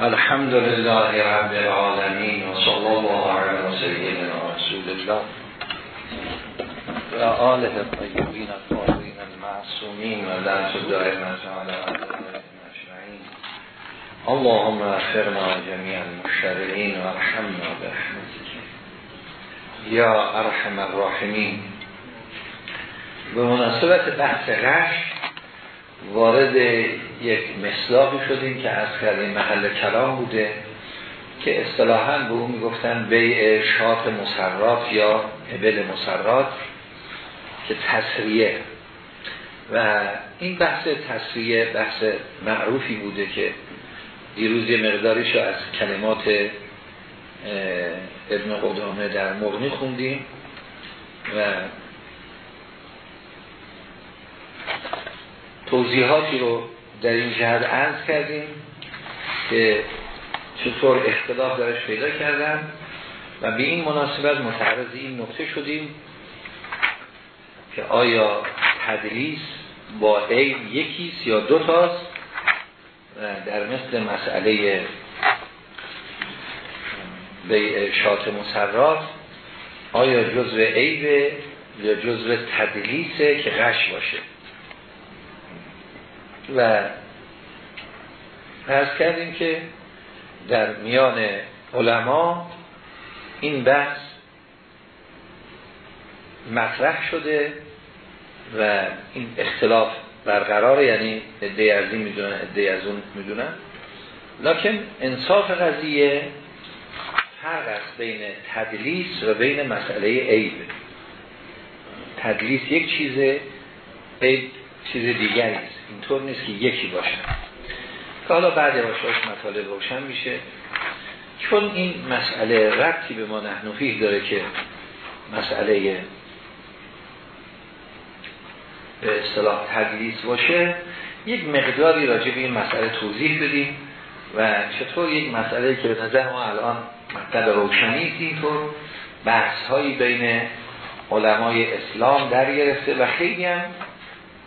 الحمد لله رب العالمين وصلى الله على سيدنا رسول الله و آله الطیبین الطاهرین المعصومین و لعنت دائمت على اجمعین. اللهم اغفرنا جميع المشترعين و ارحمنا برحمتك یا ارحم الراحمین. به مناسبت بحث غش وارد یک مصداقی شدیم که از کردیم محل کلام بوده که اصطلاحا به اون می‌گفتن بیع شاط مسرات یا ابل مسرات که تصریه و این بحث تصریه بحث معروفی بوده که دیروز مقداریش رو از کلمات ابن قدامه در مغنی خوندیم و توضیحاتی رو در این جهت عرض کردیم که چطور اختلاف درش پیدا کردن و به این مناسبت متعرض این نقطه شدیم که آیا تدریس با عین یکیست یا دو تاست؟ در مثل مسئله به شات مسرات آیا جزء عیبه یا جزء تدلیسه که غش باشه؟ و پس کردیم که در میان علما این بحث مطرح شده و این اختلاف برقرار یعنی ادهی از این می‌دونن ادهی از اون می‌دونن. لکن انصاف قضیه فرق است بین تدلیس و بین مسئله عیب. تدلیس یک چیزه عیب چیز دیگری است. اینطور نیست که یکی باشه. که حالا بعد باشاش مطالب روشن میشه. چون این مسئله ربطی به ما نحنفیه داره که مسئله به اصطلاح تدلیس باشه یک مقداری راجع به این مسئله توضیح بدیم و چطور یک مسئله که به نظر ما الان مطلب روشنی اینطور بحث هایی بین علمای اسلام در گرفته و خیلی هم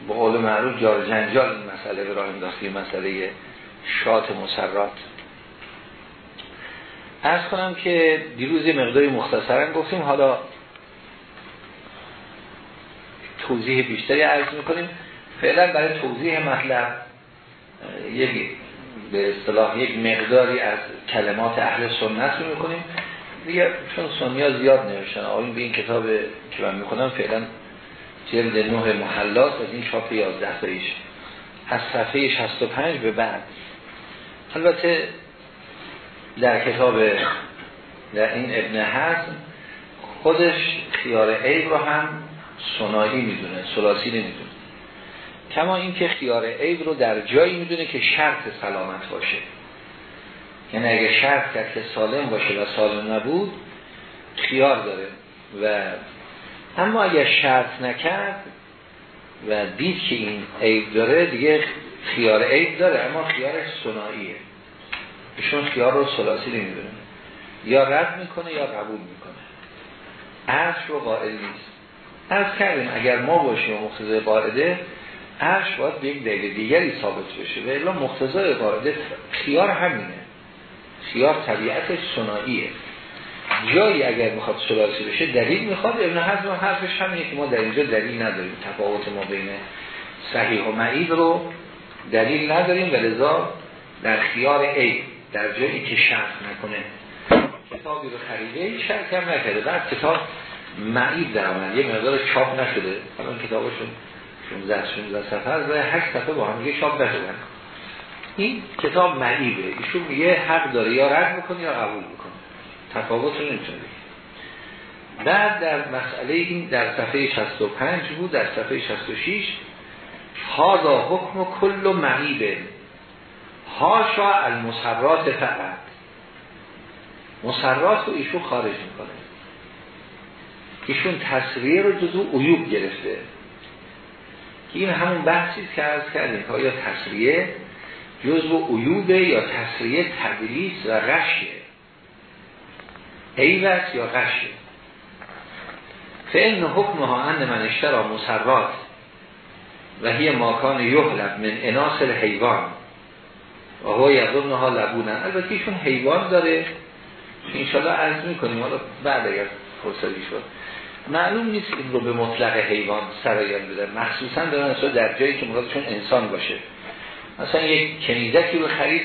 به قول معروف جار جنجال این مسئله به راه انداختی مسئله شات مسرات. ارز کنم که دیروز یه مقداری مختصرا گفتیم حالا توضیح بیشتری عرض می‌کنیم. فعلا برای توضیح مطلب یک به اصطلاح یک مقداری از کلمات اهل سنت رو می‌کنیم. دیگه چون سنیا زیاد نوشتن آقایون به این کتاب که من می‌کنم فعلا جلد نه محلات از این چاپ 11 تاییش از صفحه 65 به بعد. البته در کتاب در این ابن حزم خودش خیار عیب رو هم سنایی می‌دونه سلاسی نمی‌دونه. کما اینکه خیار عیب رو در جایی می‌دونه که شرط سلامت باشه. یعنی اگه شرط که سالم باشه و سالم نبود خیار داره و اما اگر شرط نکرد و دید که این عیب داره دیگه خیار عیب داره اما خیارش سناییه ایشون خیار رو سلاسی نمی‌دونه. یا رد می‌کنه یا قبول می‌کنه. عرش رو قائل نیست. از کردیم اگر ما باشیم و مختزه قاعده عرش باید به یک دلیل دیگری ثابت بشه. و الا مختزه قاعده خیار همینه. خیار طبیعتش سناییه جایی اگر می‌خواد سلاسی بشه دلیل می‌خواد. ابن حزم حرفش همینه که ما در اینجا دلیل نداریم. تفاوت ما بین صحیح و معید رو دلیل نداریم و لذا در خیار ای در جایی که شرط نکنه کتابی رو خریده شرط هم نکرده. بعد کتاب معید در آمد. یه مقدار چاپ نشده. حالا کتابشون 16 16 سفر و 8 صفحه با هم چاپ نشدن. این کتاب معیبه ایشون میگه حق داره یا رد می‌کنه یا قبول می‌کنه. تفاوت رو نمی‌تونه بعد در مسئله این در صفحه 65 بود در صفحه 66 هادا حکم کل معیبه هاشا المسرات فقط. مسرات رو ایشون خارج می‌کنه. ایشون تصویر رو جزو عیوب گرفته. که این همون بحثی که عرض کردیم که آیا تصریه جزو عیوبه یا تصریه تدلیس و غشه عیبت یا غشه فإن حکمها ان من اشترا مسرات و هی ماکان یحلب من اناس الحیوان. و هو یظنها لبونن البته ایشون حیوان داره. انشاءالله عرض می‌کنیم. حالا بعد اگر فرصتی شد. معلوم نیست این رو به مطلق حیوان سرایان بدن مخصوصا دارن در جایی که مرادشون انسان باشه. مثلا یک کنیزکی رو خرید.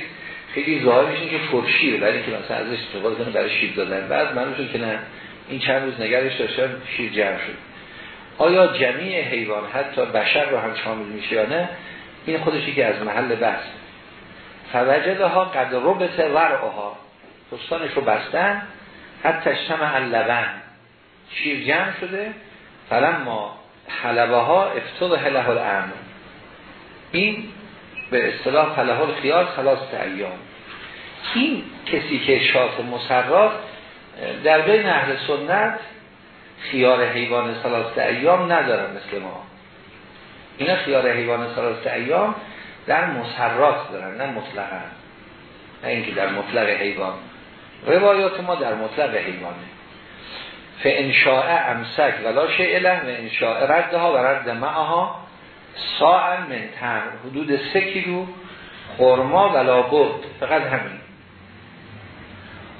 خیلی ظاهرش این که فرشیره ولی که مثلا ازش استفاده کنه برای شیر دادن بعد معلوم شد که نه. این چند روز نگرش داشتن شیر جمع شد. آیا جمعی حیوان حتی بشر رو هم شامل میشه یا نه؟ این خودشی که از محل بحث. ها قد ربط ورعها. پستانش رو بستن. حتی شمع اللبن. شیر جمع شده. فلما حلبه ها افتاد حله الامن این به اصطلاح فله الخیار خلاص ایام. این کسی که شاف مسرات در بین اهل سنت خیار حیوان سلاست ایام ندارن مثل ما. اینا خیار حیوان سلاست ایام در مسرات دارن نه مطلقا. نه اینکه در مطلق حیوان. روایات ما در مطلق حیوانه. فانشاء امسک ولا شعله و انشاء ردها و رد معها ساعن من تن حدود سه کیلو خورما ولا بود فقط همین.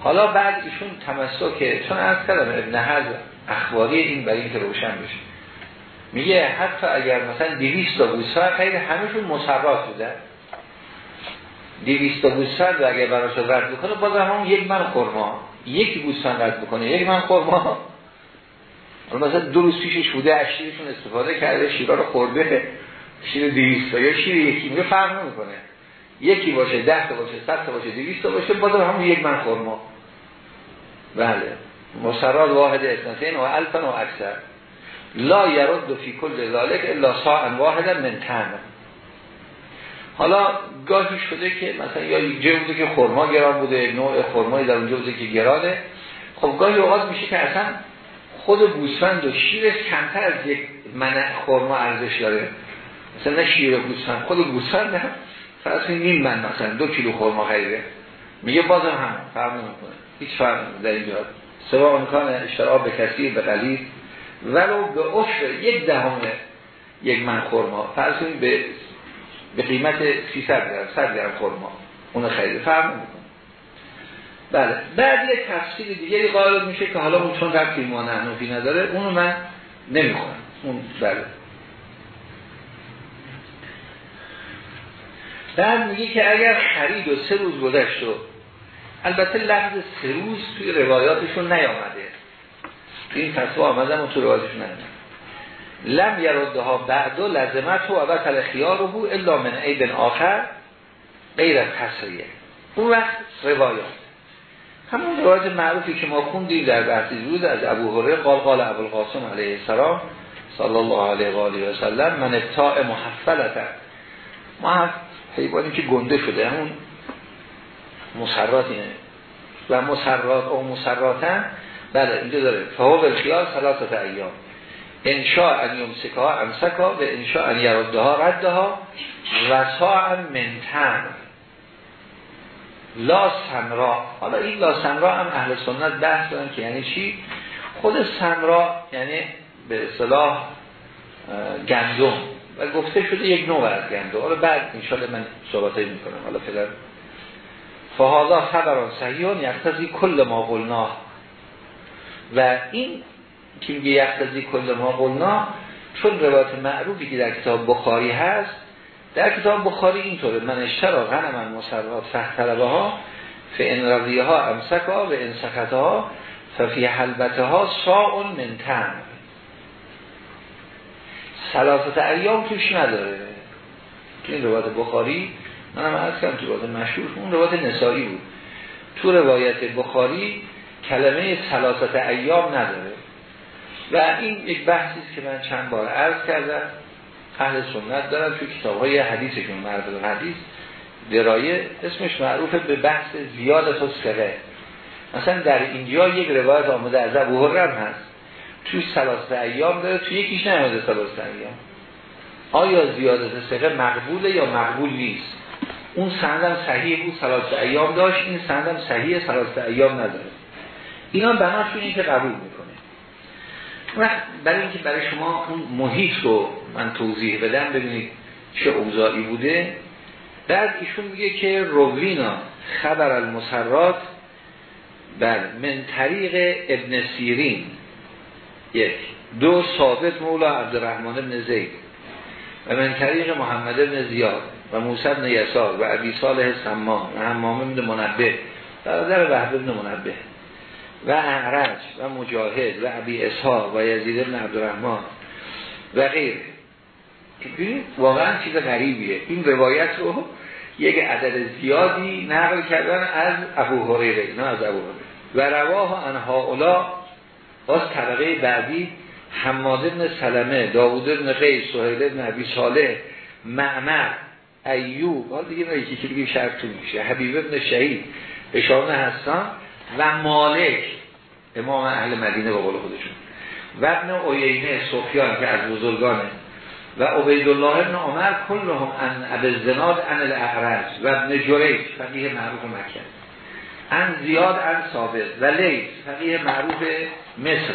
حالا بعد ایشون تمسک چون از کردم ابن حضر اخباری این برای اینکه روشن بشه. میگه حتی اگر مثلا 200 تا گوسفند خیلی همشون مسرات بوده. 200 تا گوسفند اگر براش رد بکنه باز همون یک من خورما یک گوسفند رد بکنه یک من خورما مثلا دو روز پیشش بوده استفاده کرده شیرا خورده. شیر 200 تا یا شیر یکی میگه فرق نمی‌کنه. یکی باشه 10 تا باشه 100 تا باشه 200 تا باشه باز همون یک من خورما. بله. مسرات واحد اثنتین و الفن و اکثر. لا یرد فی کل ذالک الا ساعن واحد من تن حالا گاهی شده که مثلا یا یک بوده که خرما گران بوده نوع خرمایی در اونجا بوده که گرانه. خب گاهی اوقات میشه که اصلا خود گوسفند و شیرش کمتر از یک من خرما ارزش داره. مثلا نه شیر گوسفند خود گوسفند هم فرض نیم من مثلا دو کیلو خرما خریده. میگه بازم هم فرق نمی‌کنه هیچ فرق در اینجا سوا امکان اشتراب به کسی به قلیل. ولو به عشر یک دهم یک من خورما فرض به به قیمت 300 درم 100 درم خورما اون خیلی فرق نمی‌کنه. بله. بعد یک تفصیل دیگری قائل میشه که حالا اون چون ربطی ما نحنفی نداره اونو من نمی‌خونم. اون بله. بعد میگه که اگر خرید و سه روز گذشت و البته لفظ سه روز توی روایاتشون نیامده. این فتوا آمدن و تو روایاتشون نیامده. لم یرده ها بعد و لزمت و اول خیار رو الا من عیب آخر غیر تصریه اون وقت روایات. همون روایت معروفی که ما خوندیم در بحثی روز از ابو هره قال قال ابو القاسم علیه السلام صلی الله علیه و آله و سلم من ابتاع محفلت محف حیوانی که گنده شده همون مسرات اینه و مسرات او مسراتن بله اینجا داره. فهو الخیال ثلاثت ایام. انشاء ان یمسکها امسکها و انشاء ان یردها ردها و ساعا منتن لا سمرا. حالا این لا سمرا هم اهل سنت بحث دارن که یعنی چی؟ خود سمرا یعنی به اصطلاح گندم. و گفته شده یک نوع از گندم حالا بعد انشاءالله من صحبتایی می‌کنم. حالا فعلا. فهادا خبران صحیحان یختزی کل ما قلنا. و این که میگه یختزی کل ما قلنا چون روایت معروفی که در کتاب بخاری هست در کتاب بخاری اینطوره. من اشترا غنم مسرات فخ طلبه ها فان رضیه ها امسک و انسخت ها ففی حلبته ها ساعن من تن سلاست ایام توش نداره. این روایت بخاری من هم از کنم تو روایت مشهور اون روایت نسایی بود. تو روایت بخاری کلمه سلاست ایام نداره. و این یک بحثی است که من چند بار عرض کردم. اهل سنت دارن تو کتاب های حدیثشون مرد حدیث درایه اسمش معروفه به بحث زیادت و سقه مثلا در اینجا یک روایت آمده از ابو هرم هست. توی سلاست ایام داره تو یکیش نمیده سلاست ایام. آیا زیادت سقه مقبوله یا مقبول نیست؟ اون سندم صحیح بود سلاست ایام داشت این سندم صحیح سلاست ایام نداره. اینا بناشون این که قبول می‌کنه. برای اینکه برای شما اون محیط رو من توضیح بدم ببینید چه اوضاعی بوده. بعد ایشون میگه که روینا خبر المسرات بر من طریق ابن سیرین. یک. دو ثابت مولا عبدالرحمن بن زید و من طریق محمد بن زیاد و موسی بن یسار و عبی صالح سمان و همام بن منبه. برادر وحب بن منبه و اعرج و مجاهد و عبی اسحاق و یزید بن عبدالرحمن و غیر. واقعا چیز غریبیه. این روایت رو یک عدد زیادی نقل کردن از ابو هریره نه از ابو هریره. و رواه انها اولا باز طبقه بعدی حماد بن سلمه داوود بن قیس سهیل بن عبی صالح معمر ایوب حال دیگه نه یکی دیگه شرط میشه. حبیب بن شهید اشارن هستان و مالک امام اهل مدینه با قول خودشون. و ابن اوینه سفیان که از بزرگانه. و عبیدالله ابن عمر کلهم ان ابن زناد ان الاعرج و ابن جریج فقیه معروف مکه. ان زیاد ان ثابت. و لیس فقیه معروف مصر.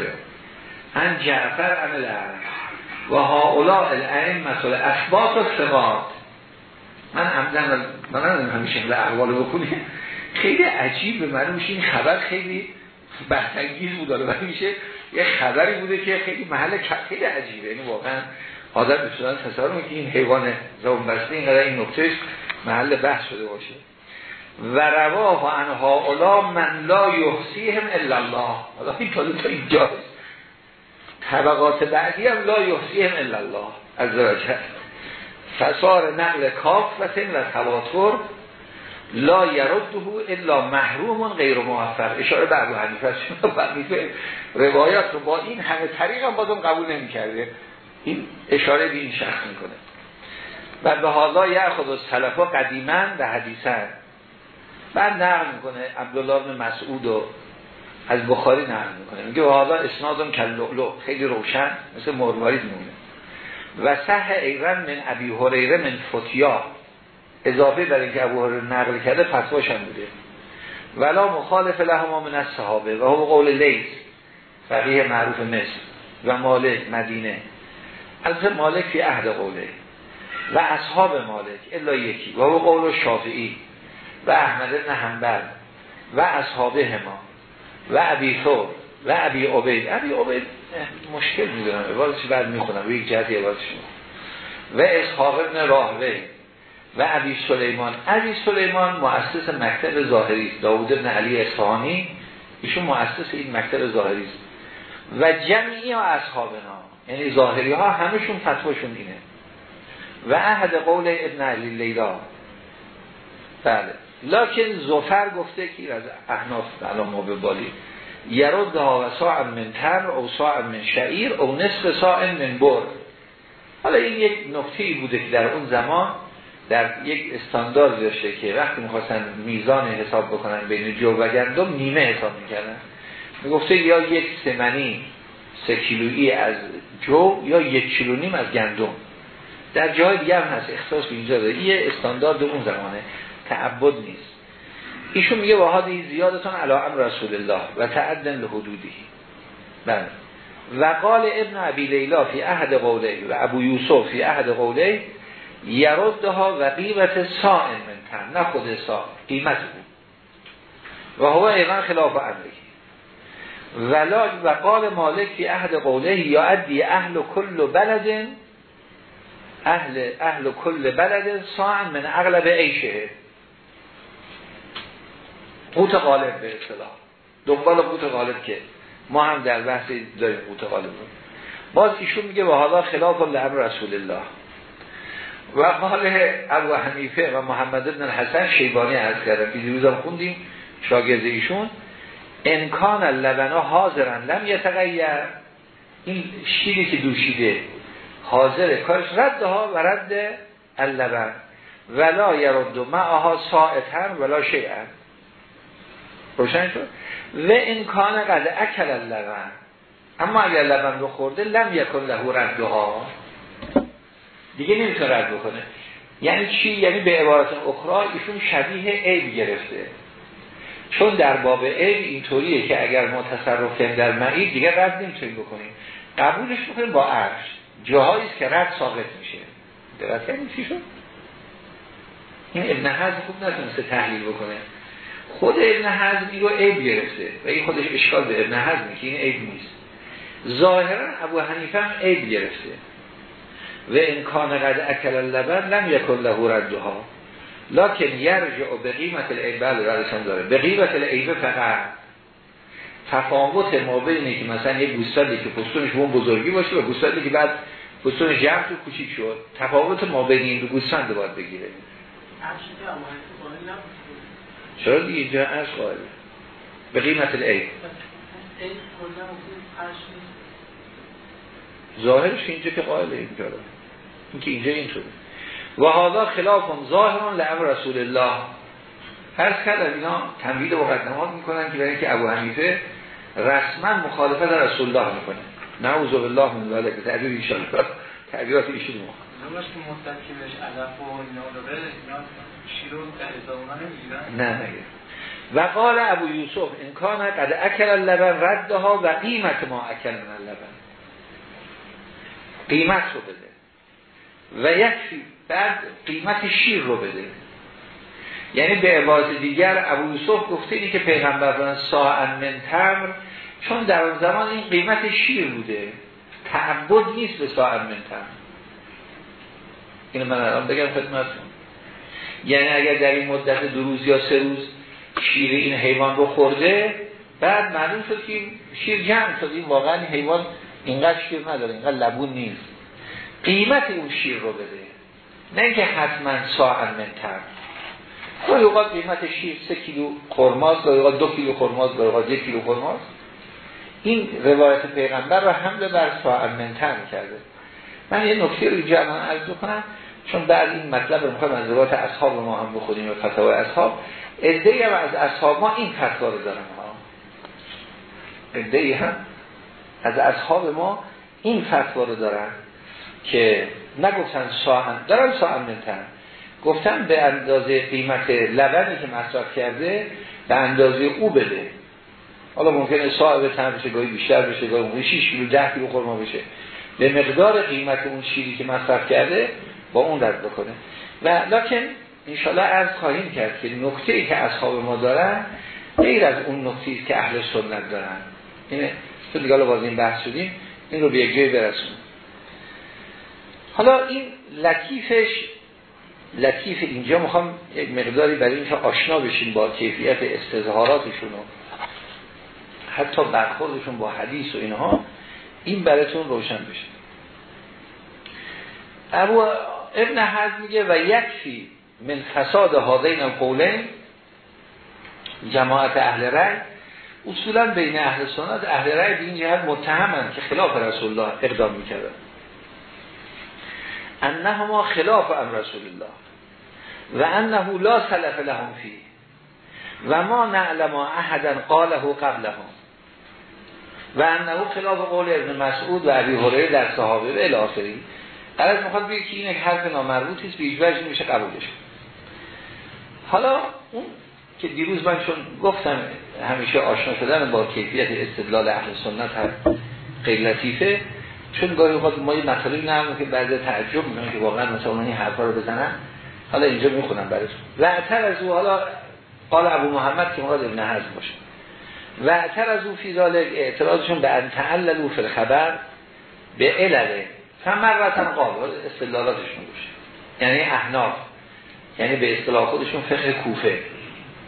ان جعفر ان الاعرج و هاولا الائم مسئله اثبات و ثبات. من عمدن من همیشه به احوال بکنیم خیلی عجیب به من میشه این خبر خیلی بحثنگیز بود. ولی میشه یه خبری بوده که خیلی محل خیلی عجیبه. یعنی واقعا آدم بسیدن تصور که این حیوان زبان بسته اینقدر این نکتهش محل بحث شده باشه. و رواه انها اولا من لا یحسیهم الا الله. حالا این تا اینجاست. طبقات بعدی هم لا یحسیهم الا الله. از وجه فسار نقل کاف و سن و تواتر لا یرده الا محروم غیر موفر اشاره به ابو حنیفه روایات رو با این همه طریق هم بازم قبول نمی کرده این اشاره به این شخص می‌کنه. و به حالا یعخذ السلفا قدیما و حدیثن بعد نقل می‌کنه عبدالله بن مسعود و از بخاری نقل می‌کنه. میگه و حالا اسنادم کلولو خیلی روشن مثل مروارید میمونه. و صح ایران من ابی هریره من فتیا. اضافه بر اینکه ابو هریره نقل کرده فتواش هم بوده. ولا مخالف لهما من صحابه و هو قول لیس فقیه معروف مصر. و مالک مدینه. از مالک فی عهد قوله. و اصحاب مالک الا یکی. و هو قول شافعی. و احمد بن حنبل و اصحاب هما و ابی ثور و ابی عبید. ابی عبید مشکل می‌دونم. عبارتش بعد می‌خونم. و یک جهتی عبارتش و اسحاق ابن راهوه و ابی سلیمان. ابی سلیمان مؤسس مکتب ظاهری داوود ابن علی اصفهانی ایشون مؤسس این مکتب ظاهری است. و جمعی ها اصحابنا یعنی ظاهری ها همشون فتواشون اینه. و عهد قول ابن علی لیلا. بله. لکن زفر گفته که از احناف الان ما به بالی یرد ها و من تر او ساعت من شعیر او نصف ساعت من بر حالا این یک نکته بوده که در اون زمان در یک استاندارد داشته که وقتی می‌خواستن میزان حساب بکنن بین جو و گندم نیمه حساب می‌کردن. می‌گفته یا یک سمنی سه کیلویی از جو یا یک کیلو نیم از گندم. در جای دیگه هم هست. اختصاص به اینجا داره. یه استاندارد اون زمانه. تعبد نیست. ایشون میگه وحادی زیادتان علا رسول الله و تعدن لحدودی بله. و قال ابن عبی لیلا فی عهد قوله و ابو یوسف فی عهد قوله یردها و قیمت سائن من نه خود سا قیمت بود و هو ایمان خلاف امری ولا و قال مالک فی عهد قوله یا ادی اهل کل بلد اهل اهل کل بلد ساعن من اغلب عیشه. قوت غالب به اصطلاح. دنبال قوت غالب که ما هم در بحث داریم قوت غالب باز ایشون میگه و حالا خلاف لعب رسول الله. و قال ابو حنیفه و محمد بن الحسن شیبانی از کردن. دیروز خوندیم شاگرد ایشون. امکان لبنا حاضرن لم یتغیر. این شیری که دوشیده حاضره کارش رد ها و رد اللبن. ولا یرد معها ساعتن ولا شیعن. روشن شد. و امکان قد اکل اللبن. اما اگر لبن رو خورده لم یکن له ردها. دیگه نمی‌تونه رد بکنه. یعنی چی؟ یعنی به عبارت اخرى ایشون شبیه عیب گرفته. چون در باب عیب اینطوریه که اگر ما تصرف کنیم در معید دیگه رد نمی‌تونیم بکنیم. قبولش می‌کنیم با عرش. جاهایی که رد ساقط میشه. دقت کردید چی شد؟ این ابن حزم خوب نتونسته تحلیل بکنه. خود ابن حزم این رو عیب گرفته. و این خودش اشکال به ابن حزمه که این عیب نیست. ظاهرا ابو حنیفه هم عیب گرفته. و امکان قد اکل اللبن لم یکن له ردها. لکن یرجع به قیمت العیب بله داره. به قیمت العیب فقط تفاوت ما بینه که مثلا یه گوسفندی که پستونش اون بزرگی باشه و گوسفندی که بعد پستونش جمع تو کوچیک شد. تفاوت ما بین این دو گوسفند باید بگیره. چرا دیگه اینجا عرش قائل به قیمت العیب ظاهرش اینجا که قائل اینجا این که اینجا این شده و حالا خلاف ظاهران لعب رسول الله. هر کرد اینا تنوید و مقدمات می‌کنن که برای اینکه ابو حنیفه رسما مخالفت رسول الله می‌کنه. نعوذ بالله من ذلك تعبیر ان شاء الله تعبیرات ایشون ما نه و قال ابو یوسف این کان قد اکل اللبن ردها و قیمت ما اکل من اللبن. قیمت رو بده. و یک بعد قیمت شیر رو بده. یعنی به عبارت دیگر ابو یوسف گفته اینه که پیغمبر ساعن من تمر چون در اون زمان این قیمت شیر بوده. تعبد نیست به ساعن من تمر. اینو من الان بگم خدمتتون. یعنی اگر در این مدت دو روز یا سه روز شیر این حیوان رو خورده بعد معلوم شد که شیر جمع شد. این واقعا حیوان اینقدر شیر نداره اینقدر لبون نیست. قیمت اون شیر رو بده. نه اینکه حتما ساعن من تمر گاهی اوقات قیمت شیر سه کیلو خرماست گاهی اوقات دو کیلو خرماست گاهی اوقات یک کیلو خرماست این روایت پیغمبر رو حمله بر ساعت منتر کرده. من یه نکته رو اینجا عرض کنم چون بعد این مطلب رو می‌خوایم از اصحاب ما هم بخونیم و فتاوی اصحاب ادهی هم از اصحاب ما این فتوا رو دارن. ها ادهی هم از اصحاب ما این فتوا رو دارن که نگفتن ساعت دارن ساعت منتر گفتن به اندازه قیمت لبنی که مصرف کرده به اندازه او بده. حالا ممکنه صاحب تن بشه گاهی بیشتر بشه گاهی ممکنه 6 کیلو 10 کیلو خرما بشه. به مقدار قیمت اون شیری که مصرف کرده با اون رد بکنه و لکن انشالله عرض خواهیم کرد که نکته ای که اصحاب ما دارن غیر از اون نکته که اهل سنت دارن. اینه تو دیگه باز این بحث شدیم این رو به یک جای برسون حالا این لطیفش لطیف اینجا می‌خوام یک مقداری برای اینکه آشنا بشیم با کیفیت استظهاراتشون و حتی برخوردشون با حدیث و اینها این براتون روشن بشه. ابو ابن حزم میگه و یکفی من فساد هادین قولین جماعت اهل رأی. اصولا بین اهل سنت اهل رأی به این جهت متهمن که خلاف رسول الله اقدام می‌کردن. انه ما خلاف ام رسول الله و انه لا سلف لهم فی و ما نعلم احدا قاله قبلهم. و انه خلاف قول ابن مسعود و عبی هریره در صحابه و الاخری از می‌خواد بگه که این یک حرف نامربوطی است به هیچ وجه نمیشه قبولش حالا اون که دیروز من چون گفتم همیشه آشنا شدن با کیفیت استدلال اهل سنت هم خیلی لطیفه چون گاهی وقت ما یه مطالبی نرمون که بعد تعجب می‌کنن که واقعا مثلا این حرفا رو بزنن. حالا اینجا می‌خونم براتون. و از او حالا قال ابو محمد که مراد ابن حزم باشه. و از او فی اعتراضشون به ان تعللوا فی الخبر به علله فمرتن قال استدلالاتشون باشه یعنی احناف. یعنی به اصطلاح خودشون فقه کوفه.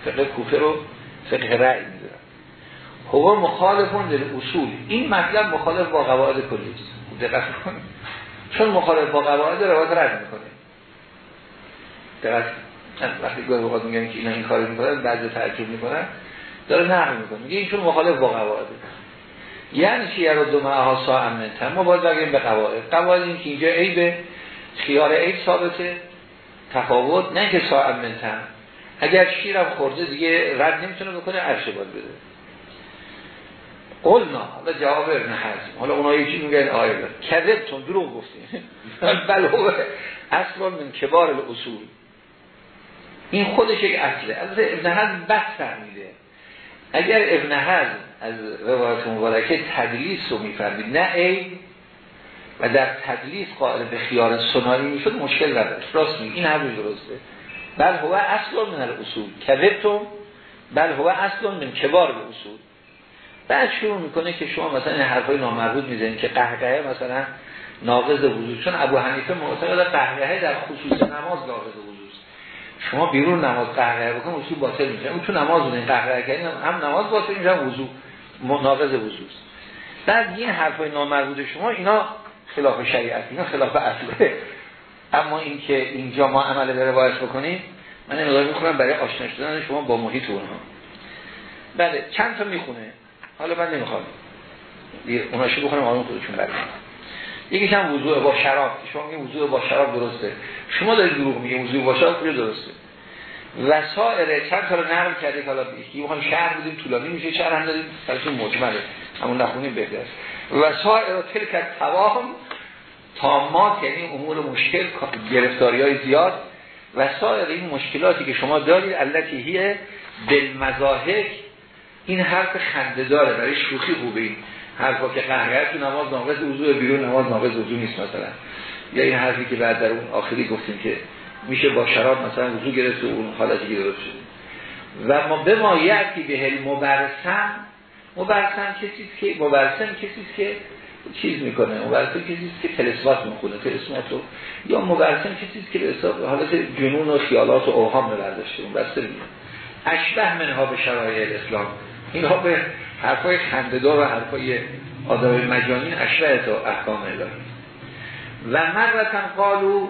فقه کوفه رو فقه رأی می‌دونن هو مخالفون در اصول. این مطلب مخالف با قواعد کلی دقت کنید چون مخالف با قواعد روایت رد می‌کنه. دقت. وقتی گاهی اوقات میگن که اینا این کارو می‌کنن بعضی تعجب می‌کنن داره نقل می‌کنه. میگه این چون مخالف با قواعد یعنی شیعه رو دو معها سا امنتن ما باید بگیم به قواعد. قواعد این که اینجا عیب خیار عیب ثابته. تفاوت نه که سا امنتن اگر شیرم خورده دیگه رد نمی‌تونه بکنه عرشه باید بده. قلنا. حالا جواب ابن حزم حالا اونها یکی میگن آیه کذبتون دروغ گفتیم. بله اصلا من کبار الاصول. این خودش یک اصله. از ابن حزم فهمیده اگر ابن حزم از روایت مبارکه تدلیس رو میفرمید نه ای و در تدلیس قائل به خیار سنایی می‌شد مشکل نداشت. راست می این هم درسته. بل هو اصل من الاصول. کذبتم بل هو اصل من کبار به اصول بعد شروع می‌کنه که شما مثلا این حرفای نامربوط می‌زنید که قهقهه مثلا ناقض وضو چون ابو حنیفه معتقد قهقهه در خصوص نماز ناقض وضو شما بیرون نماز قهقه بکنید اصول باطل میشه. اون تو نماز بودین قهقه کردین هم نماز باطل میشه وضو. ناقض وضو بعد این حرفای نامربوط شما اینا خلاف شریعت اینا خلاف اصله اما اینکه اینجا ما عمل به روایت بکنیم من این می‌خونم برای آشنا شدن شما با محیط اونها. بله چند تا می‌خونه؟ حالا من نمی‌خوام. اونا شو بخونم آنون خودشون بریم یکیش هم وضوع با شراب. شما میگه وضوع با شراب درسته. شما دارید دروغ میگه وضوع با شراب کجا درسته؟ وسائر چند تا رو نرم کرده حالا یکی می‌خوام شهر بودیم طولانی میشه شهر هم داریم سرشون مجمله؟ همون نخونیم بهتر وسائر تلک تواهم تامات یعنی امور مشکل گرفتاری های زیاد. وسائر این مشکلاتی که شما دارید علتی هیه بالمزاهک این حرف خنده داره برای شوخی خوبه این. حرفا که قهقه تو نماز ناقص وضوع بیرون نماز ناقص وضوع نیست مثلا. یا این حرفی که بعد در اون آخری گفتیم که میشه با شراب مثلا وضوع گرفت و اون حالتی گرفت شد. و ما به ما یعتی به هل مبرسن مبرسن کسی که مبرسن کسی که چیز می‌کنه؟ مبرسن کسی که تلسمات می‌خونه تلسمات رو. یا مبرسن کسی که به حالت جنون و خیالات و اوهام برداشته اون بسته میگه. اشبه منها به شرایع الاسلام. اینها به حرفای خنددار و حرفای آدم مجانین اشبه تا احکام الهی. و مرتن قالو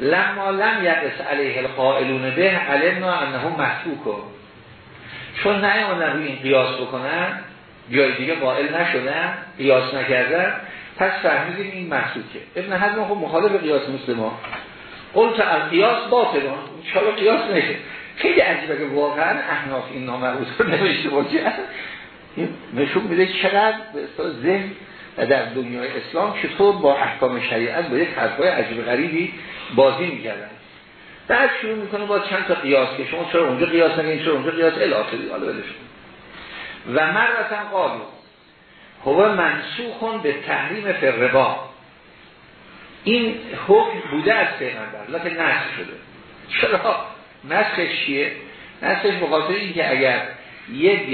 لما لم یقص علیه القائلون به علمنا انه مسبوکو چون نه روی این قیاس بکنن جای دیگه قائل نشدن قیاس نکردن پس فهمیدیم این مسبوکه ابن حزم خب مخالف قیاس مثل ما قلت القیاس باطلون. چرا قیاس نشه. خیلی عجیبه که واقعا احناف این نامه رو نوشته باشه. این نشون میده چقدر به ذهن در دنیای اسلام چطور با احکام شریعت با یک حرفای عجیب غریبی بازی می‌کردن. بعد شروع می‌کنه با چند تا قیاس که شما چرا اونجا قیاس نگین چرا اونجا قیاس؟ الاخری حالا ولش و مرتن قالو هو منسوخون به تحریم فربا این حکم بوده از پیغمبر لکه نسخ شده. چرا؟ نسخش چیه؟ نسخش بخاطر اینکه اگر یک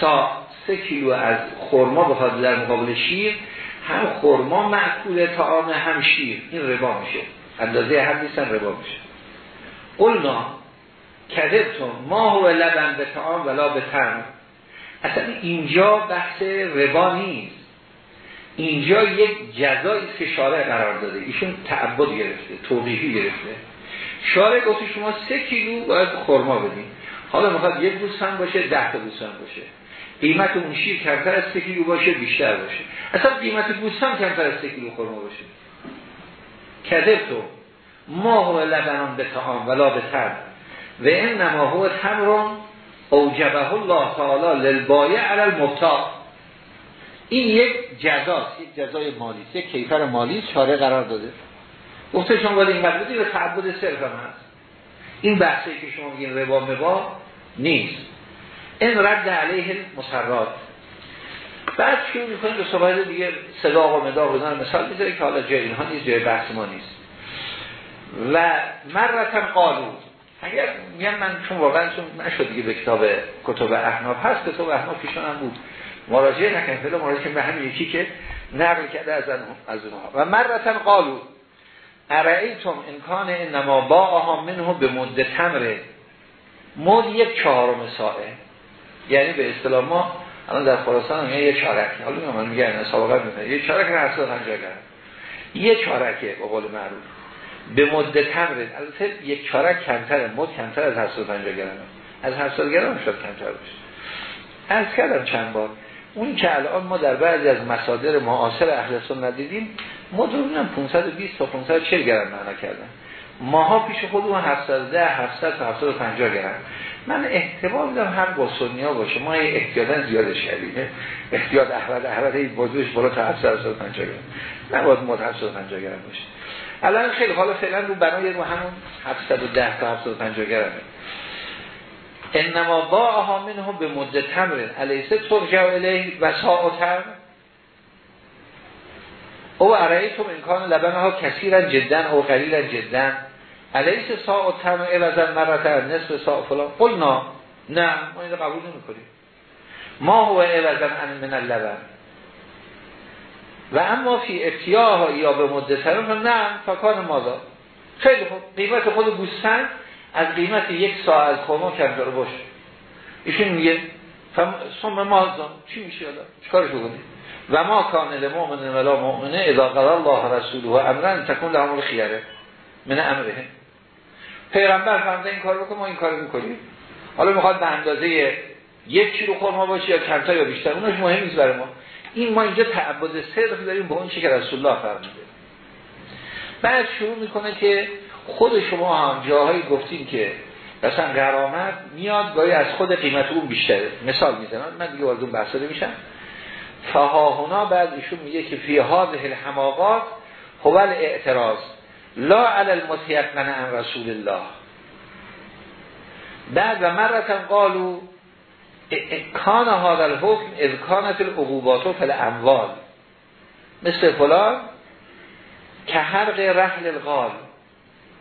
سا سه کیلو از خرما بخواد در مقابل شیر هم خرما معقول تعام هم شیر. این ربا میشه. اندازه هم نیستن ربا میشه. قلنا کذبتون ما هو لبن به تعام ولا به تن اصلا اینجا بحث ربا نیست. اینجا یک جزایی که شارع قرار داده. ایشون تعبد گرفته توقیفی گرفته. شارع گفته شما سه کیلو باید خرما بدین. حالا می‌خواد یک گوسفند باشه ده تا گوسفند باشه. قیمت اون شیر کمتر از باشه بیشتر باشه. اصلا قیمت گوسفند کمتر از سه کیلو خرما باشه. کذب تو. ما هو لبنان به تعام ولا به تر و این نما هو تمرون اوجبه الله تعالی للبایع علی المبتاع این یک جزاست یک جزای مالی یک کیفر مالی چاره قرار داده. گفته شما باید این مدبودی به تعبد صرف هم هست. این بحثی که شما میگین ربا مبا نیست. این رد علیه مسرات بعد شروع می‌کنیم به صحبت دیگه صداق و مداق بودن مثال می‌ذاره که حالا جای اینها نیست جای بحث ما نیست. و مرتن قالو. اگر میگم من چون واقعا چون نشد دیگه به کتاب کتاب احناف هست کتاب احناف پیشان هم بود. مراجعه نکنیم فعلا مراجعه به همین یکی که نقل کرده از اونها. و مرتن قالو. ارائیتم امکان انما با آها منه به مده تمره مد یک چهارم ساعه. یعنی به اصطلاح ما الان در خراسان هم یه چارک حالا من میگم این سابقه میگم یه چارک رو 85 گرم. یه چارکه به قول معروف. به مدت تمر. البته یک چارک کمتر مد کمتر از 85 گرم از 70 گرم شد کمتر بشه از کردم چند بار. اون که الان ما در بعضی از مصادر معاصر اهل سنت دیدیم مدرون 520 تا 540 گرم معنا کردن. ماها پیش خودمون 710 700 تا 750 گرم. من احتمال میدم هم با سنیا باشه. ما احتیاطا زیادش کردیم احتیاط احمد احمد بازوش بالا تا 750 گرم. نباید مد 750 گرم باشه. الان خیلی حالا فعلا رو بنای رو همون 710 تا 750 گرمه. انما باعها منه به مدت تمر علیسه ترجع الیه و ساعتر او ارائیتم امکان لبنها کثیرا جدا او قلیلا جدا علیس ساعتر ایوزن مرتر نصف ساع فلان. قلنا نه ما این قبول نمی کنیم ما هو ایوزن من اللبن. و اما فی افتیاه یا به مدت هم نه فکان مادا خیلی خوب قیمت خود گوستن از قیمت یک ساعت از کما کمتر باشه. ایشون میگه سم مازان چی میشه؟ حالا چیکارش بکنید و ما کان للمؤمن ولا مؤمنه اذا قضى الله رسوله امرا تکون لهم خیره من امره. پیغمبر فرموده این کار رو ما این کار می‌کنیم. حالا می‌خواد به اندازه یک کیلو خرما باشه یا کمتر یا بیشتر اونش مهم نیست برای ما. این ما اینجا تعبد صدق داریم به اون چی که رسول الله فرموده. بعد شروع می‌کنه که خود شما هم جاهایی گفتیم که مثلا قرامت میاد گاهی از خود قیمت اون بیشتره. مثال می‌زنم من دیگه وارد اون بحث میشم فهاهنا بعد ایشون میگه که فی هذه الحماقات هو الاعتراض. لا علی المتیقن عن رسول الله. بعد و مرتن قالو کان هذا الحکم اذ کانت العقوبات فل اموال مثل فلان که حرق رحل الغال.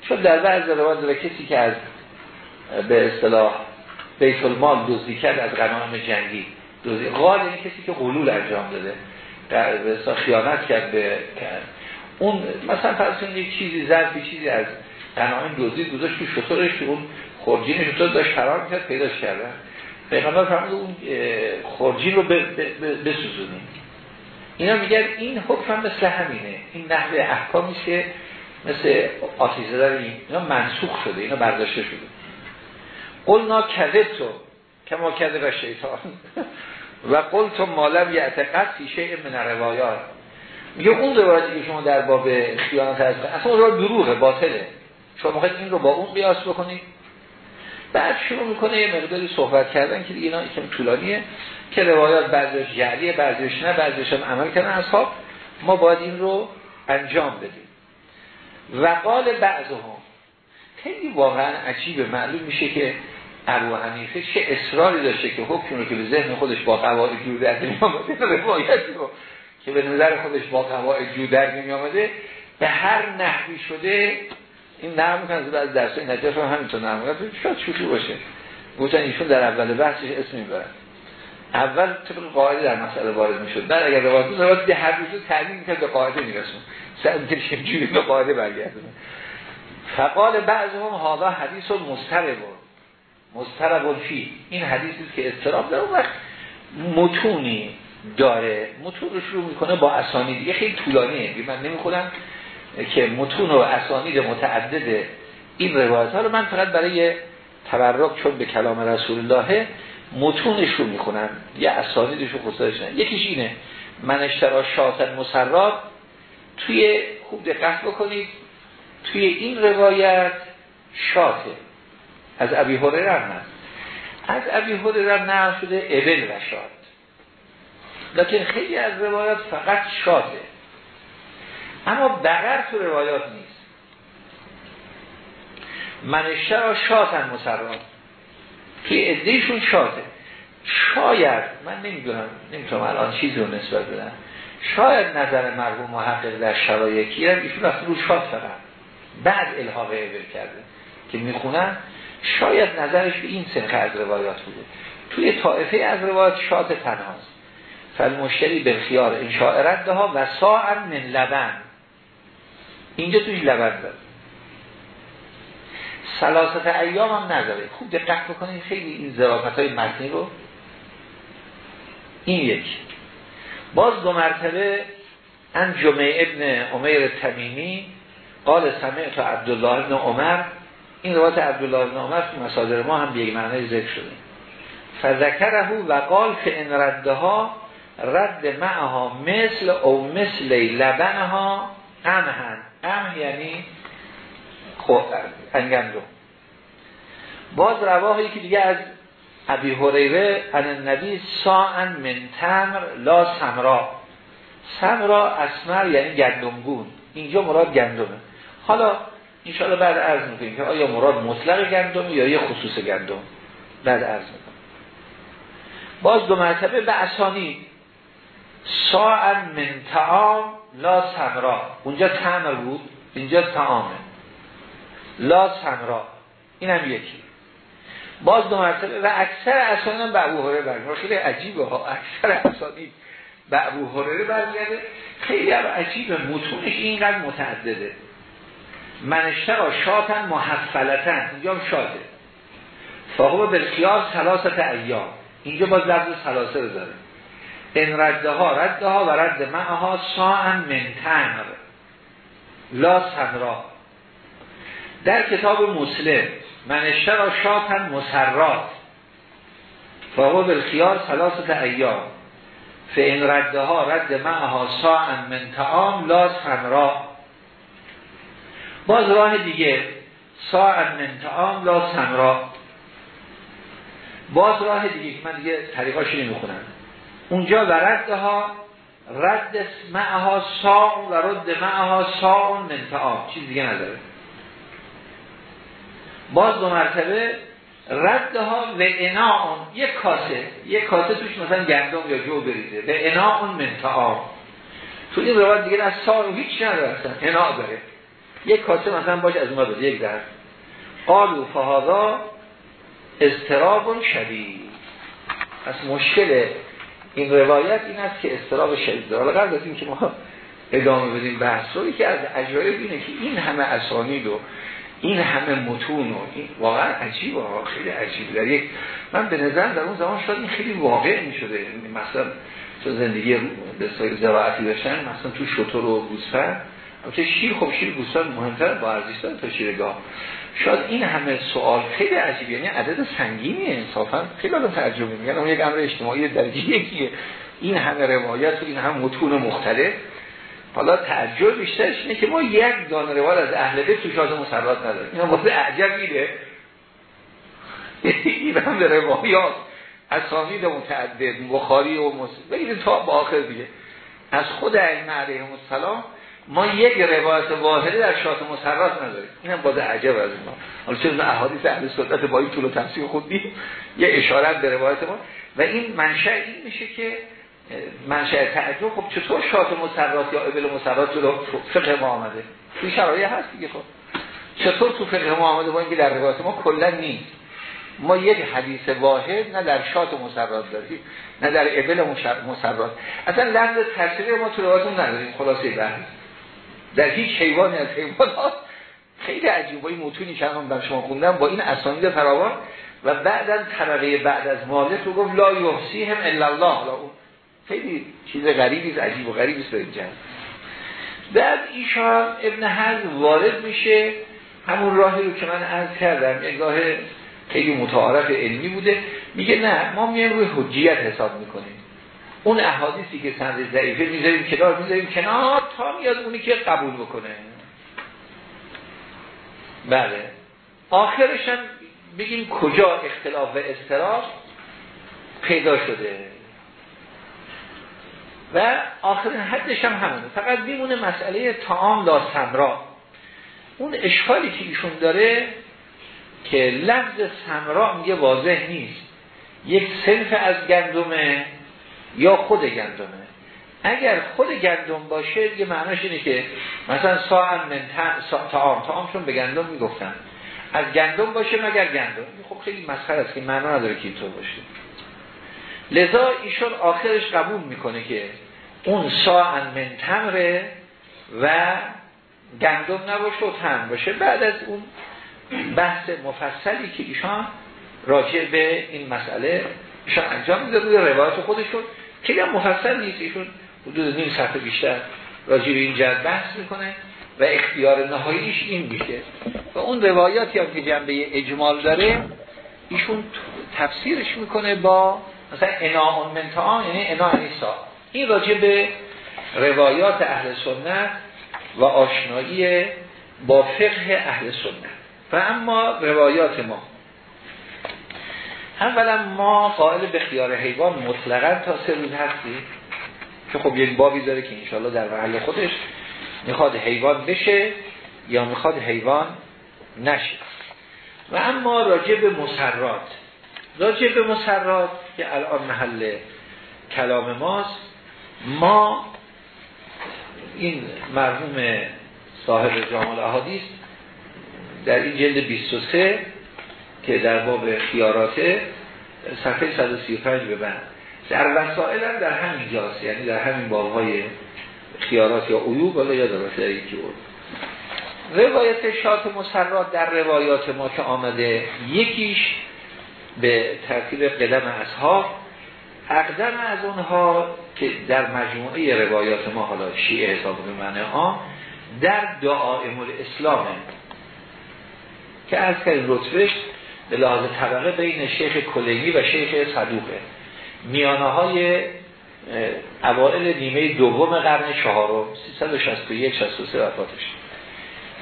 چون در بعض روایت داره کسی که از به اصطلاح بیت المال دزدی کرد از غنایم جنگی. دزدی غال یعنی کسی که قلول انجام داده. به خیانت کرد به کرد. اون مثلا فرض یک چیزی ظرفی چیزی از غنایم دزدی گذاشت تو شطورش اون خورجین شطور داشت فرار کرد پیداش کردن پیغمبر فرمود اون خورجین رو بسوزونیم. اینا میگن این حکم مثل همینه. این نحوه احکامی که مثل آتیش زدن این. اینا منسوخ شده اینا برداشته شده. قلنا کذب تو کما کذب و شیطان. و قل تو مالم یعتقد شیء من روایات. میگه اون روایتی که شما در باب خیانت هست اصلا اون دروغه باطله. شما می‌خواید این رو با اون قیاس بکنید. بعد شروع می‌کنه یه مقداری صحبت کردن که اینا یکم طولانیه که روایات بعضیش جعلیه بعضیش نه بعضیش هم عمل کردن. اصحاب ما باید این رو انجام بدیم. و قال بعضهم. خیلی واقعا عجیبه. معلوم میشه که ابو حنیفه چه اصراری داشته که حکم رو که به ذهن خودش با قواعد جور در نمی روایتی رو که به نظر خودش با قواعد جور در نمی آمده به هر نحوی شده این نرم کنه از درس نجف هم همینطور نرم کنه. شاید شوخی باشه. گفتن ایشون در اول بحثش اسم می‌برن. اول طبق قاعده در مسئله وارد می‌شد. بعد اگر روایت بود روایت به هر روز تعبیر می‌کرد به قاعده میرسون سعی می‌کرد جوری به قاعده برگردونه فقال بعضهم هذا حدیث مسترب مسترب فی. این حدیثی که استراب در اون وقت متونی داره. متون رو شروع می‌کنه با اسانید. یه خیلی طولانیه. من نمی‌خونم که متون و اسانید متعدد این روایت ها رو من فقط برای تبرک چون به کلام رسول الله متونش رو می‌خونم. یه اسانیدش رو خصوصش یکیش اینه. من اشترا شاطن مسرات توی خوب دقت بکنید توی این روایت شاطه از ابی هریره هست از ابی هریره نه شده ابل و شاد. لیکن خیلی از روایات فقط شاده. اما بغر تو روایات نیست. منشه را شاتن مسرات توی ادهشون شاده. شاید من نمی‌دونم نمی‌تونم الان چیزی رو نسبت بدم. شاید نظر مرحوم محقق در شرایکی ایشون اصلا رو شاد فقط. بعد الحاق عبر کرده که می‌خونن. شاید نظرش به این سنخه از روایات بوده. توی طائفه از روایات شاد تنهاست. فالمشتری به خیار این شاعرت ها و ساعن من لبن. اینجا توی لبن داره. سلاست ایام هم نداره. خوب دقت بکنید. خیلی این ذرافت های متنی رو. این یک. باز دو مرتبه ان جمعه ابن عمیر تمیمی قال سمع تو عبدالله ابن عمر این روایت عبدالله ابن عمر مصادر ما هم به یک معنی ذکر شده. فذکره و قال که این رده ها رد معها مثل او مثل لبنها قمهن قمه یعنی انگندو. باز رواهی که دیگه از ابی هریره ان نبی ساعن من تمر لا سمرا. سمرا اسمر یعنی گندمگون. اینجا مراد گندمه. حالا انشاءالله بعد عرض می‌کنیم که آیا مراد مطلق گندم یا یه خصوص گندم؟ بعد عرض می‌کنم باز دو مرتبه به اسانی. ساعن من تعام لا سمرا. اونجا تمر بود اینجا تعامه لا سمرا. این هم یکی. باز دو مرتبه و اکثر اسانی به ابو خیلی عجیبه ها. اکثر اسانی به ابو هره برگرده خیلی عجیبه. متونش اینقدر متعدده. منشتر شاتن محفلتن اینجا هم شاده فاقوه بالخیار سلاست ایام. اینجا باز لفظ سلاسه رو داره. ان رده ها رده ها و رد معها ساعن من تمر. لا سمرا در کتاب مسلم من اشترا شاتن مسرات. فاقو بالخیار سلاست ایام. فان رده ها رد معها ساعن من تعام لا سمرا باز راه دیگه. ساعن من تعام لا سمرا باز راه دیگه که من دیگه طریقاشو نمی‌خونم. اونجا و ردها رد معها سا و رد معها سا منتعام چیز دیگه نداره. باز دو مرتبه ردها و اون یک کاسه. یک کاسه توش مثلا گندم یا جو بریزه. و اناء منتعام تو این روایت دیگه از سا و هیچ نداره اصلا. انا داره. یک کاسه مثلا باش از اون داره یک در قالو فهادا استراب شدید. پس مشکل این روایت این است که استراب شدید داره. قبل از که ما ادامه بدیم بحث رو که از عجایب اینه که این همه اسانید و این همه متون و این واقعا عجیب و خیلی عجیب. در یک من به نظر در اون زمان شاید این خیلی واقع می شده مثلا تو زندگی به سایر زراعتی داشتن مثلا تو شطور و گوسفند البته شیر خب شیر گوسفند مهمتر با ارزش داره تا شیرگاه. شاید این همه سوال خیلی عجیبه یعنی عدد سنگینی انصافا خیلی آدم تعجب میگن اون یک امر اجتماعی درجه یکیه. این همه روایت و این همه متون مختلف. حالا تعجب بیشترش اینه که ما یک دانه روایت از اهل بیت تو شاد مسرات نداریم. اینا واسه عجب میده این هم روایات اسانید متعدد بخاری و مسلم. تا با آخر دیگه. از خود ائمه علیهم السلام ما یک روایت واحده در شات مسرات نداریم. این هم باز عجب از ما. حالا چه احادیث اهل سنت با این طول و تفسیر خود یه اشارت به روایت ما. و این منشأ این میشه که منشأ تعجب خب چطور شات مسرات یا ابل مسرات جلو فقه ما آمده؟ شرایط هست دیگه خب. چطور تو فقه ما آمده؟ با اینکه در روایت ما کلا نیست. ما یک حدیث واحد نه در شات مسرات داریم نه در ابل مسرات اصلا لحظه تفسیر ما تو روایتون نداریم. خلاصه بحث. در هیچ حیوانی از حیوانات خیلی عجیب با این متونی که هم در شما خوندم با این اسانید فراوان و بعدا طبقه بعد از مالک رو گفت لا یحصیهم الا الله. اون خیلی چیز غریبی عجیب و غریبی است اینجا بعد ایشان ابن حزم وارد میشه. همون راهی رو که من عرض کردم یه راه خیلی متعارف علمی بوده. میگه نه ما میایم روی حجیت حساب می‌کنیم. اون احادیثی که سند ضعیفه می‌ذاریم کنار می‌ذاریم کنار تا میاد اونی که قبول بکنه. بله. آخرش هم بگیم کجا اختلاف و استراف پیدا شده. و آخرین حدش هم همونه. فقط بیمونه مسئله تعام لا سمرا. اون اشکالی که ایشون داره که لفظ سمرا میگه واضح نیست. یک سنف از گندمه. یا خود گندمه. اگر خود گندم باشه یه معناش اینه که مثلا ساعن من تعام تعام چون به گندم می‌گفتن. از گندم باشه مگر گندم. خب خیلی مسخره است که معنا نداره که اینطور باشه. لذا ایشون آخرش قبول می‌کنه که اون ساعن من تمره و گندم نباشه و تمر باشه. بعد از اون بحث مفصلی که ایشان راجع به این مسئله ایشان انجام میده روی روایت خودشون خیلی هم مفصل نیست. ایشون حدود نیم صفحه بیشتر راجع به این جد بحث می‌کنه و اختیار نهاییش این میشه. و اون روایاتی هم که جنبه اجمال داره ایشون تفسیرش می‌کنه با مثلا اناء منتعان یعنی اناء نیسا این راجع به روایات اهل سنت و آشنایی با فقه اهل سنت. و اما روایات ما. اولا ما قائل به خیار حیوان مطلقا تا سه روز هستیم که خب یک بابی داره که انشالله در محل خودش می‌خواد حیوان بشه یا می‌خواد حیوان نشه. و اما راجع به مسرات راجع به مسرات که الان محل کلام ماست ما این مرحوم صاحب جامال احادیث در این جلد 23 که در باب خیاراته صفحه 135 به بعد. در وسائل هم در همین جاست یعنی در همین بابهای خیارات یا عیوب ولی یاد در یکی بود. روایت شات مسرات در روایات ما که آمده یکیش به ترتیب قدم اصحاب اقدم از اونها که در مجموعه روایات ما حالا شیعه حساب به معنی ها در دعائم الاسلام که از که رتبش به لحاظ طبقه بین شیخ کلینی و شیخ صدوقه. میانه های اوائل نیمه دوم قرن چهارم 361 63 وفاتش.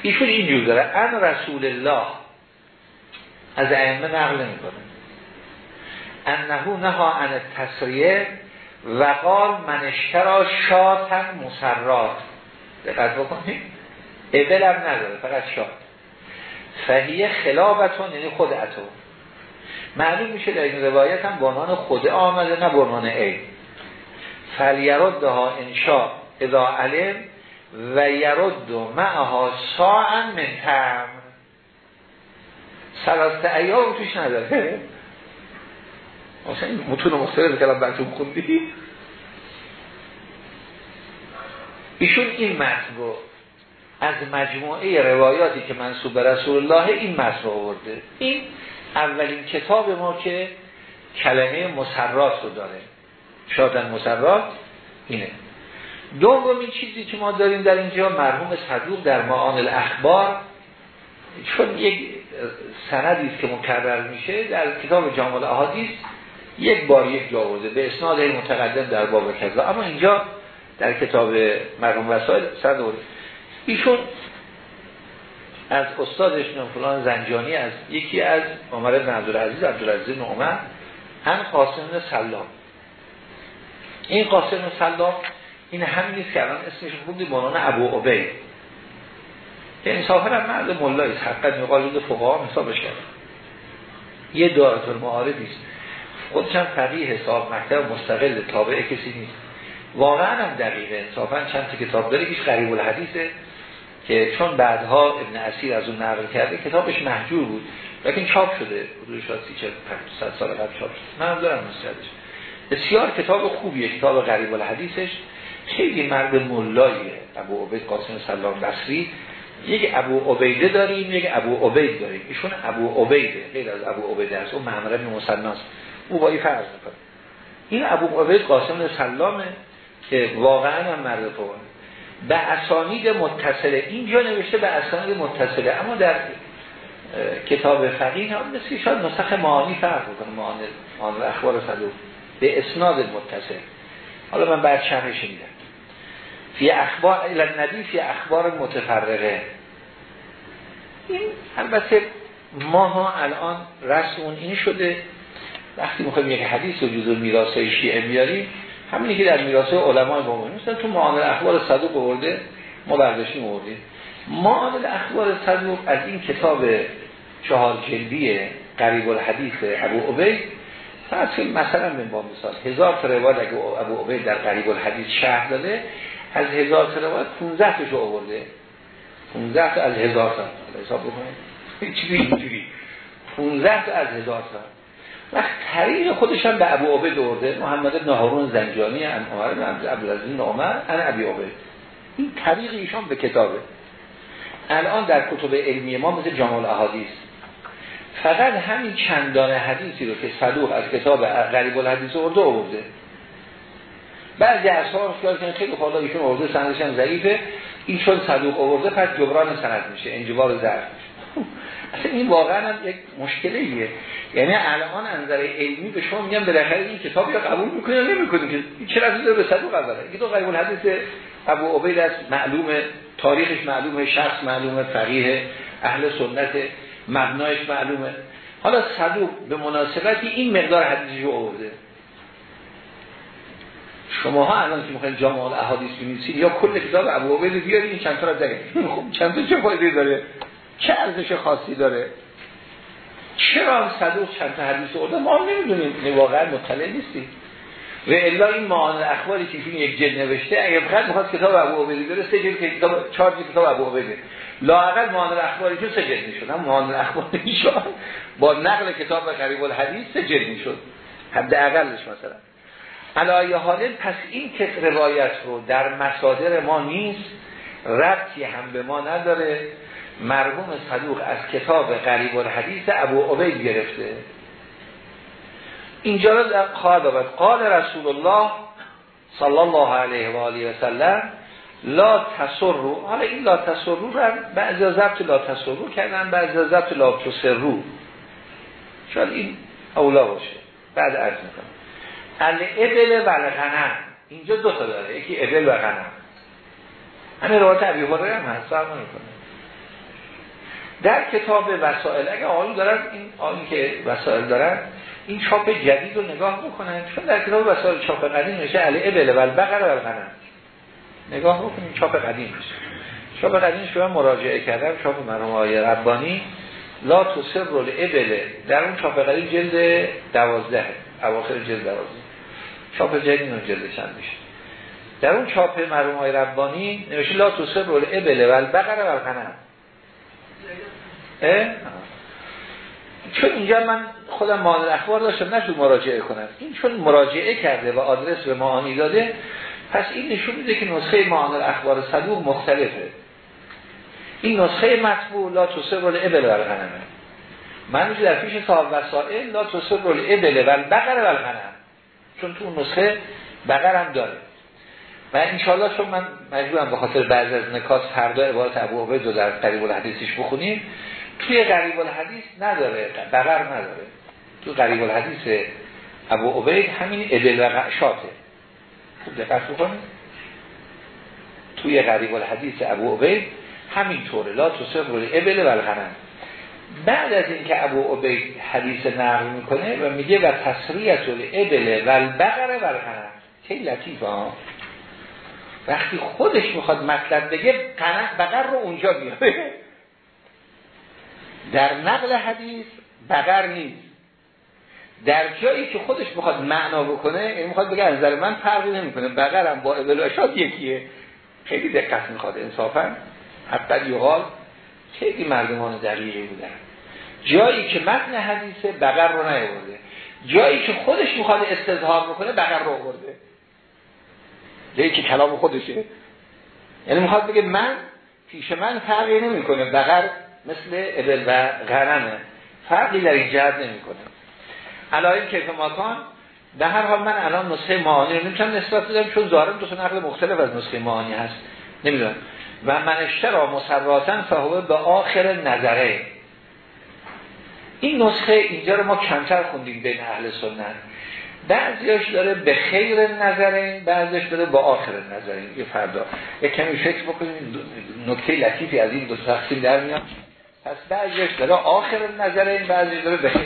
ایشون اینجور داره. ان رسول الله از ائمه نقل نمی‌کنه. انه نها ان تصریه و قال من اشترا شاتن مسرات. دقت بکنید. ابل هم نداره فقط شات فهیه خلابتون یعنی خود اتو. معلوم میشه در این روایت هم بانان خود آمده نه بانان ای فلیرد ها انشاء اذا علم و یرد معها ساعا من تم سلاست ایام توش نداره. مثلا این متون مختلف کلام براتون خوندی؟ ایشون این متن از مجموعه روایاتی که منصوب به رسول الله این متن آورده. این اولین کتاب ما که کلمه مسرات رو داره. شادن مسرات اینه. دومین چیزی که ما داریم در اینجا مرحوم صدوق در معان الاخبار چون یک سندی که مکرر میشه در کتاب جامع احادیث یک بار یک جا آورده. به اسناد متقدم در باب کذا. اما اینجا در کتاب مرحوم وسائل سند ایشون از استادش فلان زنجانی از یکی از عمر بن عبدالعزیز عبدالعزیز عمر هم قاسم سلام. این قاسم سلام این همین نیست که الان اسمش خوندی بانان ابو عبید. انصافا هم مرد ملایی حقا مقالد فقها حسابش کرد. یه دارت المعارفی است. خودش هم فقیه حساب مکتب مستقل تابع کسی نیست. واقعا هم دقیقه. انصافا چند تا کتاب داره که غریب الحدیثه. که چون بعدها ابن اسیر از اون نقل کرده کتابش محجور بود. لیکن چاپ شده حدود شاید 30 سال قبل چاپ شده. من دارم مستقلش بسیار کتاب خوبیه کتاب غریب الحدیثش. خیلی مرد ملاییه. ابو عبید قاسم سلام بصری. یک ابو عبیده داریم یک ابو عبید داریم. ایشون ابو عبیده غیر از ابو عبیده است. اون معمر بن مسناس. او با فرض می‌کنه. این ابو عبید قاسم سلامه که واقعا هم مرد فوقه به اسانید متصله. اینجا نوشته به اسانید متصله. اما در کتاب فقیه هم مثل شاید نسخ معانی فرق بکنه. معانی اخبار صدوق. به اسناد متصل. حالا من بعد شرحش میدم. فی اخبار النبی فی اخبار متفرقه. این البته ما ها الان رسمون این شده. وقتی می‌خوایم یک حدیث و جزو میراث شیعه بیاریم همینی که در میراث علمای با مثلا تو معامل اخبار صدوق برده ما برداشتیم آوردیم معامل اخبار صدوق از این کتاب چهار جلدی قریب الحدیث ابو عبید فقط مثلا من با مثال هزار تا روایت اگه ابو عبید در قریب الحدیث شهر داده از هزار تا روایت 15 تاشو آورده. 15 تا از هزار تا. حساب بکنید. چیزی اینجوری 15 تا از هزار تا. وقت طریق خودش هم به ابو عبید آورده. محمد بن زنجانی ان عمر بن عبدالعزیز بن عمر ان ابی این طریق ایشان به کتابه. الان در کتب علمی ما مثل جامع الاحادیث فقط همین چندان حدیثی رو که صدوق از کتاب غریب الحدیث آورده آورده. بعضی اصحاب خیال کنن خیلی خدا ایشون آورده سندش هم ضعیفه. این چون صدوق آورده پس جبران سند میشه انجبار ضعف اصلا این واقعا هم یک مشکله ایه یعنی الان نظر علمی به شما میگم بالاخره این کتاب یا قبول می‌کنه یا نمی‌کنه که رفتی داره به صدوق اوله این تو غریب الحدیث ابو عبید است معلومه تاریخش معلومه شخص معلومه فقیه اهل سنت مبنایش معلومه حالا صدوق به مناسبتی این مقدار حدیثی رو آورده. شما ها الان که می‌خواین جامع الاحادیث بنویسید یا کل کتاب ابو عبید بیارید این چند تا رو خب چند تا چه فایده داره؟ چه ارزش خاصی داره؟ چرا صدوق چند تا حدیث آورده ما نمی‌دونیم. واقعا مطلع نیستیم و الا این معانل اخباری که این یک جلد نوشته اگر فقط می‌خواد کتاب ابو عبیدی بره سه جلد کتاب چهار جلد کتاب ابو عبیدی لااقل معانل اخباری که سه جلد می‌شد. هم معانل اخباری می‌شد. با نقل کتاب غریب الحدیث سه جلد می‌شد. حد اقلش مثلا. علایه حاله پس این که روایت رو در مصادر ما نیست ربطی هم به ما نداره. مرحوم صدوق از کتاب غریب الحدیث ابو عبید گرفته. اینجا رو خواهد آورد. قال رسول الله صلی الله علیه و آله و سلم لا تسرو حالا این لا تسرو رو بعضی ضبط لا تسرو کردن بعضی ضبط لا تسرو شاید این اولا باشه. بعد عرض می‌کنم. ابل و الغنم. اینجا دو تا داره. یکی ابل و غنم. همین روایت عبی هره هم هست. فرق نمی‌کنه در کتاب وسائل اگه آقایون دارن این آقایون که وسائل دارن این چاپ جدید رو نگاه بکنن. چون در کتاب وسائل چاپ قدیم نشه علی ابل و البقر و الغنم. نگاه بکنیم چاپ قدیم چاپ قدیم شما مراجعه کردم چاپ مرحوم آقای ربانی. لا توسر رول ابله در اون چاپ قدیم جلد دوازده اواخر جلد دوازده. چاپ جدید اون جلد چند میشه. در اون چاپ مرحوم آقای ربانی نوشته لا توسر رول ابله و البقر و الغنم. چون اینجا من خودم معادل اخبار داشتم نشد مراجعه کنم. این چون مراجعه کرده و آدرس به معانی داده پس این نشون میده که نسخه معادل اخبار صدوق مختلفه. این نسخه مطبوع لا تصب رول ابل و من در پیش صاحب وسائل لا تصب رول ابل و چون تو نسخه بقر هم داره. و انشاءالله چون من مجبورم به خاطر بعض از نکات فردا عبارت ابو عبید رو در قریب الحدیثش بخونیم توی قریب الحدیث نداره بغر نداره. توی قریب الحدیث ابو عبید همین ابل و شاته خوب دقت بکنید. توی قریب الحدیث ابو عبید همین طوره لا تصف روی ابل و الغنم بعد از اینکه ابو عبید حدیث نقل می‌کنه و میگه و تصریت ابل و البقر و الغنم خیلی لطیف ها. وقتی خودش می‌خواد مطلب بگه بقر رو اونجا میاره در نقل حدیث بقر نیست. در جایی که خودش می‌خواد معنا بکنه این یعنی می‌خواد بگه از نظر من فرقی نمی‌کنه. بقرم با ابل یکیه. خیلی دقت می‌خواد انصافا. حتی یقال خیلی مردمان دقیقی بودن. جایی که متن حدیثه بقر رو نیاورده. جایی که خودش می‌خواد استظهار بکنه بقر رو آورده. جایی که کلام خودشه. یعنی می‌خواد بگه من پیش من فرقی نمی‌کنه. بقر مثل ابل و غنمه فرقی در این جهت نمی کنه علایه کیف ماکان به هر حال من الان نسخه معانی رو نمی‌تونم نسبت بدم چون ظاهرم دو نقل مختلف از نسخه معانی هست. نمی‌دونم. و من اشترا مسراتن فهوه به آخر نظره. این نسخه اینجا رو ما کمتر خوندیم بین اهل سنت. بعضیش داره به خیر نظره بعضیش داره با آخر نظره. یه فردا. یه کمی فکر بکنیم. نکته لطیفی از این دو تقسیم در میاد. پس بعضیش داره آخر نظر این بعضی داره به این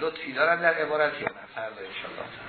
لطفی دارن در عبارت یا نه؟ فردا انشاءالله.